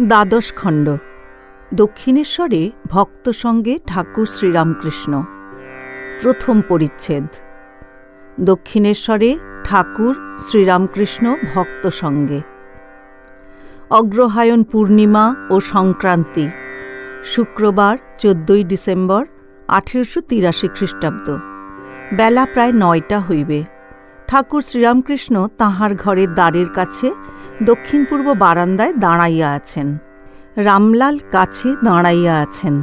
দ্বাদশ খণ্ড। দক্ষিণেশ্বরে ভক্ত সঙ্গে ঠাকুর শ্রীরামকৃষ্ণ। প্রথম পরিচ্ছেদ। দক্ষিণেশ্বরে ঠাকুর শ্রীরামকৃষ্ণ ভক্ত সঙ্গে। অগ্রহায়ণ পূর্ণিমা ও সংক্রান্তি। শুক্রবার, চোদ্দই ডিসেম্বর, আঠেরোশো তিরাশি খ্রিস্টাব্দ। বেলা প্রায় নয়টা হইবে। ঠাকুর শ্রীরামকৃষ্ণ তাহার ঘরের দ্বারের কাছে দক্ষিণ পূর্ব বারান্দায় দাঁড়াইয়া আছেন। রামলাল কাছে দাঁড়াইয়া আছেন।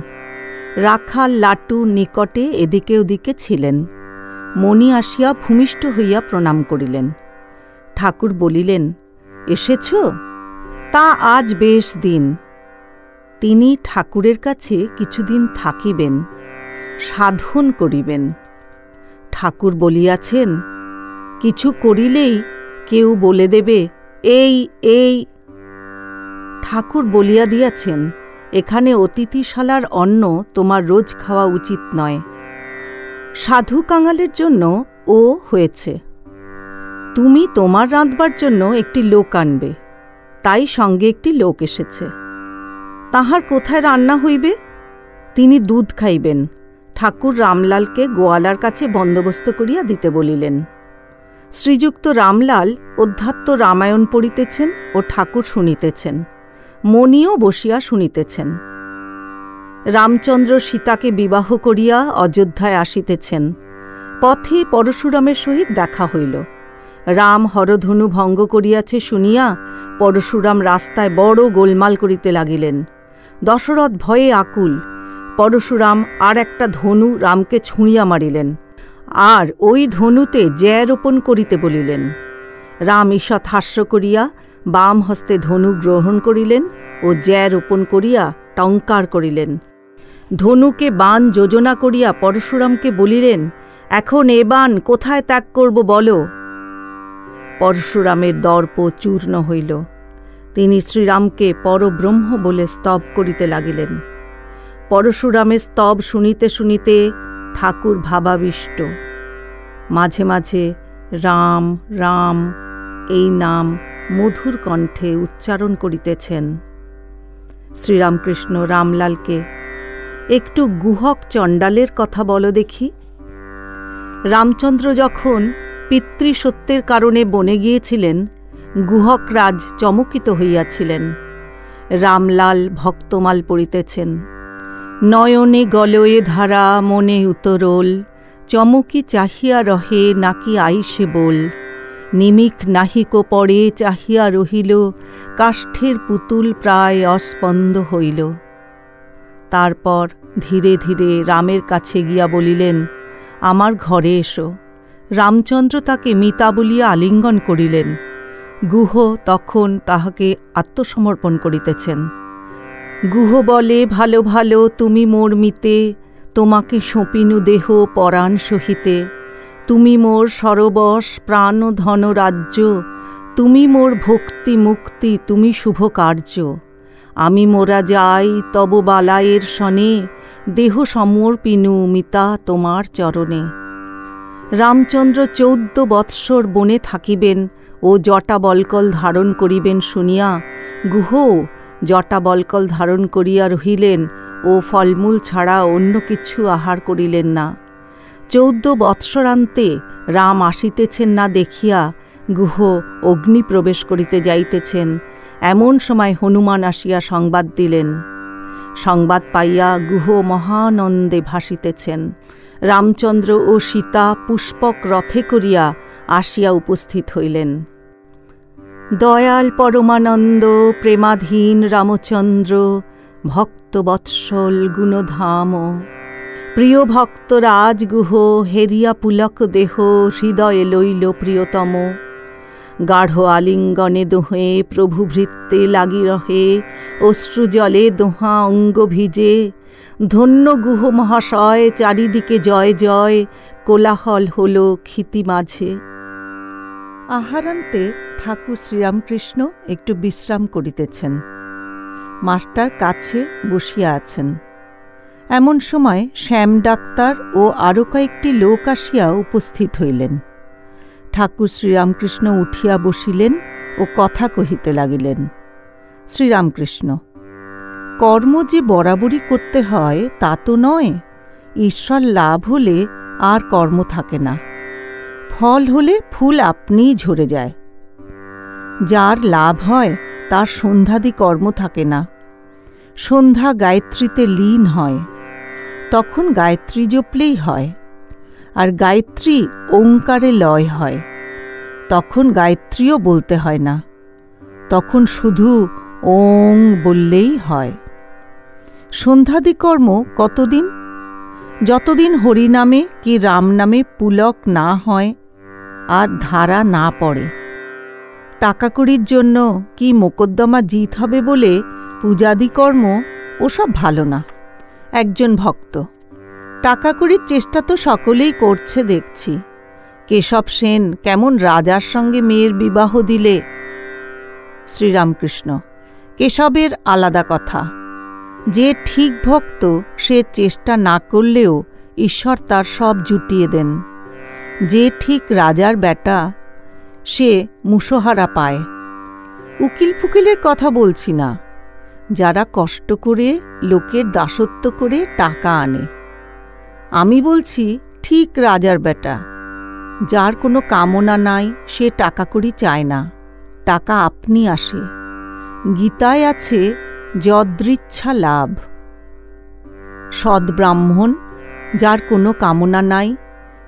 রাখাল লাটু নিকটে এদিকে ওদিকে ছিলেন। মণি আসিয়া ভূমিষ্ঠ হইয়া প্রণাম করিলেন। ঠাকুর বলিলেন, এসেছ? তা আজ বেশ দিন। তিনি ঠাকুরের কাছে কিছুদিন থাকিবেন, সাধন করিবেন। ঠাকুর বলিয়াছেন, কিছু করিলেই কেউ বলে দেবে এই এই। ঠাকুর বলিয়া দিয়াছেন, এখানে অতিথিশালার অন্ন তোমার রোজ খাওয়া উচিত নয়। সাধু কাঙালের জন্য ও হয়েছে। তুমি তোমার রাঁধবার জন্য একটি লোক আনবে, তাই সঙ্গে একটি লোক এসেছে। তাহার কোথায় রান্না হইবে? তিনি দুধ খাইবেন। ঠাকুর রামলালকে গোয়ালার কাছে বন্দোবস্ত করিয়া দিতে বলিলেন। শ্রীযুক্ত রামলাল অধ্যাত্ম রামায়ণ পড়িতেছেন ও ঠাকুর শুনিতেছেন, মণিও বসিয়া শুনিতেছেন। রামচন্দ্র সীতাকে বিবাহ করিয়া অযোধ্যায় আসিতেছেন। পথে পরশুরামের সহিত দেখা হইল। রাম হরধনু ভঙ্গ করিয়াছে শুনিয়া পরশুরাম রাস্তায় বড় গোলমাল করিতে লাগিলেন। দশরথ ভয়ে আকুল, পরশুরাম আর একটা ধনু রামকে ছুঁড়িয়া মারিলেন। আর ওই ধনুতে জ্যা রোপণ করিতে বলিলেন। রাম ঈষৎ হাস্য করিয়া বাম হস্তে ধনু গ্রহণ করিলেন ও জ্যা রোপণ করিয়া টঙ্কার করিলেন। ধনুকে বান যোজনা করিয়া পরশুরামকে বলিলেন, এখন এ বান কোথায় ত্যাগ করব বলো? পরশুরামের দর্প চূর্ণ হইল। তিনি শ্রীরামকে পরব্রহ্ম বলে স্তব করিতে লাগিলেন। পরশুরামের স্তব শুনিতে শুনিতে ঠাকুর ভাবাবিষ্ট। মাঝে মাঝে রাম রাম এই নাম মধুর কণ্ঠে উচ্চারণ করিতেছেন। শ্রীরামকৃষ্ণ রামলালকে, একটু গুহক চণ্ডালের কথা বলো দেখি। রামচন্দ্র যখন পিতৃসত্যের কারণে বনে গিয়েছিলেন, গুহক রাজ চমকিত হইয়াছিলেন। রামলাল ভক্তমাল পড়িতেছেন। নয়নে গলয়ে ধারা, মনে উতরোল চমকি চাহিয়া রহে নাকি আইসে বল। নিমিক নাহিক পরে চাহিয়া রহিল, কাষ্ঠের পুতুল প্রায় অস্পন্দ হইল। তারপর ধীরে ধীরে রামের কাছে গিয়া বলিলেন, আমার ঘরে এসো। রামচন্দ্র তাকে মিতা বলিয়া আলিঙ্গন করিলেন। গুহ তখন তাহাকে আত্মসমর্পণ করিতেছেন। গুহ বলে, ভালো ভালো, তুমি মোর মিতে তোমাকে সঁপিনু দেহ পরাণ সহিতে। তুমি মোর সরবশ প্রাণ ধন রাজ্য। তুমি মোর ভক্তি মুক্তি, তুমি শুভ কার্য। আমি মোরা যাই তব বালায়ের সনে দেহ সমর্পিনু মিতা তোমার চরণে। রামচন্দ্র চৌদ্দ বৎসর বনে থাকিবেন ও জটা বলকল ধারণ করিবেন শুনিয়া, গুহ, জটা বলকল ধারণ করিয়া রহিলেন ও ফলমূল ছাড়া অন্য কিছু আহার করিলেন না। চৌদ্দ বৎসরান্তে রাম আসিতেছেন না দেখিয়া গুহ অগ্নি প্রবেশ করিতে যাইতেছেন। এমন সময় হনুমান আসিয়া সংবাদ দিলেন। সংবাদ পাইয়া গুহ মহানন্দে ভাসিতেছেন। রামচন্দ্র ও সীতা পুষ্পক রথে করিয়া আসিয়া উপস্থিত হইলেন। দয়াল পরমানন্দ, প্রেমাধীন রামচন্দ্র ভক্তবৎসল গুণধাম। প্রিয় ভক্ত রাজগুহ, হেরিয়া পুলক দেহ, হৃদয়ে লইল প্রিয়তম। গাঢ় আলিঙ্গনে দোহে প্রভু ভৃত্তে লাগি রহে অশ্রুজলে দোহা অঙ্গ ভিজে। ধন্য গুহ মহাশয়, চারিদিকে জয় জয়, কোলাহল হল ক্ষিতি মাঝে। আহারান্তে ঠাকুর শ্রীরামকৃষ্ণ একটু বিশ্রাম করিতেছেন। মাস্টার কাছে বসিয়া আছেন। এমন সময় শ্যাম ডাক্তার ও আরও কয়েকটি লোক আসিয়া উপস্থিত হইলেন। ঠাকুর শ্রীরামকৃষ্ণ উঠিয়া বসিলেন ও কথা কহিতে লাগিলেন, শ্রীরামকৃষ্ণ, কর্ম যে বরাবরই করতে হয় তা তো নয়, ঈশ্বর লাভ হলে আর কর্ম থাকে না। ফল হলে ফুল আপনিই ঝরে যায়। যার লাভ হয় তার সন্ধ্যাদি কর্ম থাকে না। সন্ধ্যা গায়ত্রীতে লীন হয়, তখন গায়ত্রী জপলেই হয়, আর গায়ত্রী ওঙ্কারে লয় হয়, তখন গায়ত্রীও বলতে হয় না, তখন শুধু ওং বললেই হয়। সন্ধ্যাদি কর্ম কতদিন? যতদিন হরিনামে কি রাম নামে পুলক না হয় আর ধারা না পড়ে। টাকা কড়ির জন্য কি মোকদ্দমা জিত হবে বলে পূজাদি কর্ম ওসব ভালো না। একজন ভক্ত। টাকা কড়ির চেষ্টা তো সকলেই করছে দেখছি। কেশব সেন কেমন রাজার সঙ্গে মেয়ের বিবাহ দিলে? শ্রীরামকৃষ্ণ, কেশবের আলাদা কথা। যে ঠিক ভক্ত সে চেষ্টা না করলেও ঈশ্বর তার সব জুটিয়ে দেন। যে ঠিক রাজার বেটা সে মুসহারা পায়। উকিল ফুকিলের কথা বলছি না। যারা কষ্ট করে, লোকের দাসত্ব করে টাকা আনে। আমি বলছি, ঠিক রাজার বেটা, যার কোনো কামনা নাই, সে টাকা করি চায় না। টাকা আপনি আসে। গীতায় আছে, যদৃচ্ছা লাভ। সদ্ব্রাহ্মণ যার কোনো কামনা নাই,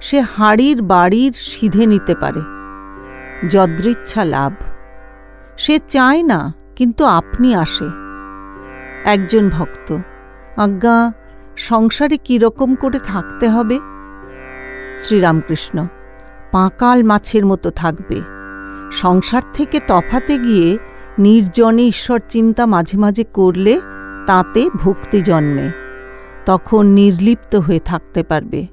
সে হাড়ির বাড়ির সিধে নিতে পারে। যদৃচ্ছা লাভ। সে চায় না, কিন্তু আপনি আসে। একজন ভক্ত। আজ্ঞা, সংসারে কীরকম করে থাকতে হবে? শ্রীরামকৃষ্ণ, পাঁকাল মাছের মতো থাকবে। সংসার থেকে তফাতে গিয়ে নির্জনে ঈশ্বর চিন্তা মাঝে মাঝে করলে তাতে ভক্তি জন্মে। তখন নির্লিপ্ত হয়ে থাকতে পারবে।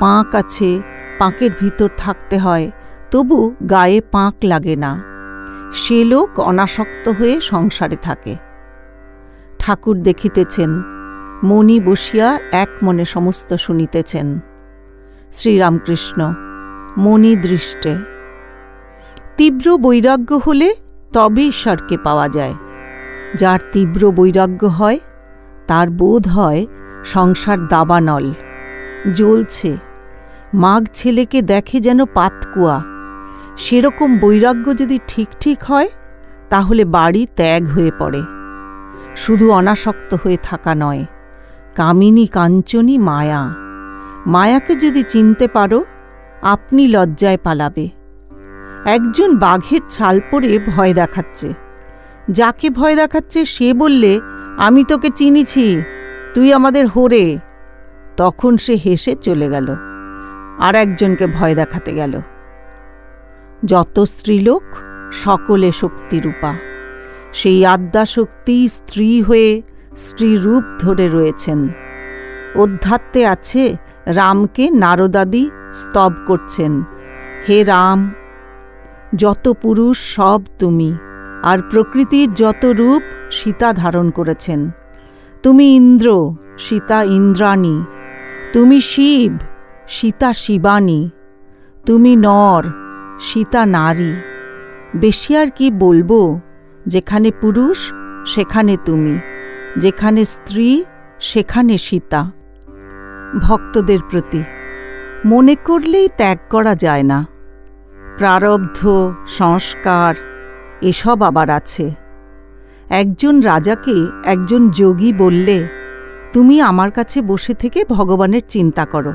পাঁক আছে, পাঁকের ভিতর থাকতে হয়, তবু গায়ে পাঁক লাগে না। সে লোক অনাসক্ত হয়ে সংসারে থাকে। ঠাকুর দেখিতেছেন, মণি বসিয়া এক মনে সমস্ত শুনিতেছেন। শ্রীরামকৃষ্ণ, মণি দৃষ্টে, তীব্র বৈরাগ্য হলে তবে ঈশ্বরকে পাওয়া যায়। যার তীব্র বৈরাগ্য হয়, তার বোধ হয় সংসার দাবানল। জ্বলছে, মাঘ ছেলেকে দেখে যেন পাতকুয়া। সেরকম বৈরাগ্য যদি ঠিক ঠিক হয়, তাহলে বাড়ি ত্যাগ হয়ে পড়ে। শুধু অনাসক্ত হয়ে থাকা নয়, কামিনী কাঞ্চনী মায়া। মায়াকে যদি চিনতে পারো, আপনি লজ্জায় পালাবে। একজন বাঘের ছাল পরে ভয় দেখাচ্ছে। যাকে ভয় দেখাচ্ছে সে বললে, আমি তোকে চিনিছি, তুই আমাদের হোরে। তখন সে হেসে চলে গেল, আর একজনকে ভয় দেখাতে গেল। যত স্ত্রীলোক, সকলে শক্তিরূপা। সেই আদ্যাশক্তি স্ত্রী হয়ে স্ত্রীরূপ ধরে রয়েছেন। অধ্যাত্মে আছে, রামকে নারদাদি স্তব করছেন। হে রাম, যত পুরুষ সব তুমি, আর প্রকৃতির যত রূপ সীতা ধারণ করেছেন। তুমি ইন্দ্র, সীতা ইন্দ্রাণী। তুমি শিব, সীতা শিবানী তুমি নর, সীতা নারী। বেশি আর কি বলব যেখানে পুরুষ, সেখানে তুমি। যেখানে স্ত্রী, সেখানে সীতা। ভক্তদের প্রতি, মনে করলেই ত্যাগ করা যায় না। প্রারব্ধ, সংস্কার, এসব আবার আছে। একজন রাজাকে একজন যোগী বললে, তুমি আমার কাছে বসে থেকে ভগবানের চিন্তা করো।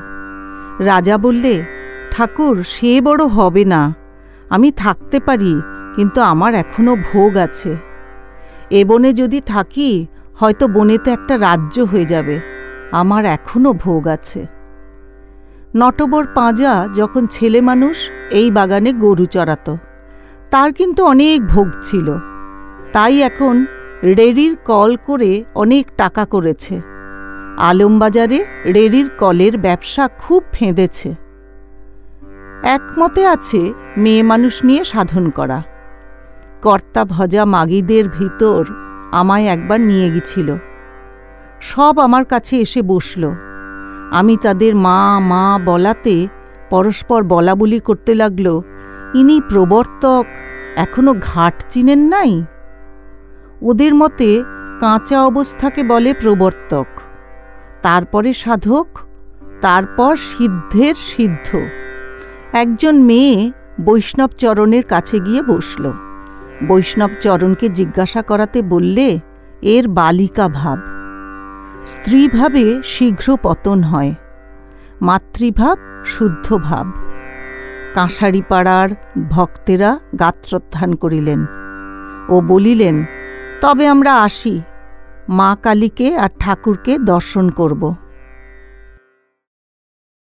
রাজা বললে, ঠাকুর, সে বড় হবে না। আমি থাকতে পারি কিন্তু আমার এখনও ভোগ আছে। এ বনে যদি থাকি, হয়তো বনেতে একটা রাজ্য হয়ে যাবে। আমার এখনও ভোগ আছে। নটবর পাঁজা যখন ছেলে মানুষ এই বাগানে গরু চড়াত, তার কিন্তু অনেক ভোগ ছিল। তাই এখন রেড়ির কল করে অনেক টাকা করেছে। আলমবাজারে রেড়ির কলের ব্যবসা খুব ফেঁদেছে। একমতে আছে মেয়ে মানুষ নিয়ে সাধন করা। কর্তা ভজা মাগিদের ভিতর আমায় একবার নিয়ে গেছিল। সব আমার কাছে এসে বসল। আমি তাদের মা মা বলাতে পরস্পর বলা বলি করতে লাগল, ইনি প্রবর্তক, এখনও ঘাট চিনেন নাই? ওদের মতে কাঁচা অবস্থাকে বলে প্রবর্তক, তারপরে সাধক, তারপর সিদ্ধের সিদ্ধ। একজন মেয়ে বৈষ্ণব চরণের কাছে গিয়ে বসল। বৈষ্ণব চরণকে জিজ্ঞাসা করাতে বললে, এর বালিকা ভাব। স্ত্রীভাবে শীঘ্র পতন হয়। মাতৃভাব শুদ্ধ ভাব। কাঁসারিপাড়ার ভক্তেরা গাত্রোত্থান করিলেন ও বলিলেন, তবে আমরা আসি। মা কালীকে আর ঠাকুরকে দর্শন করব।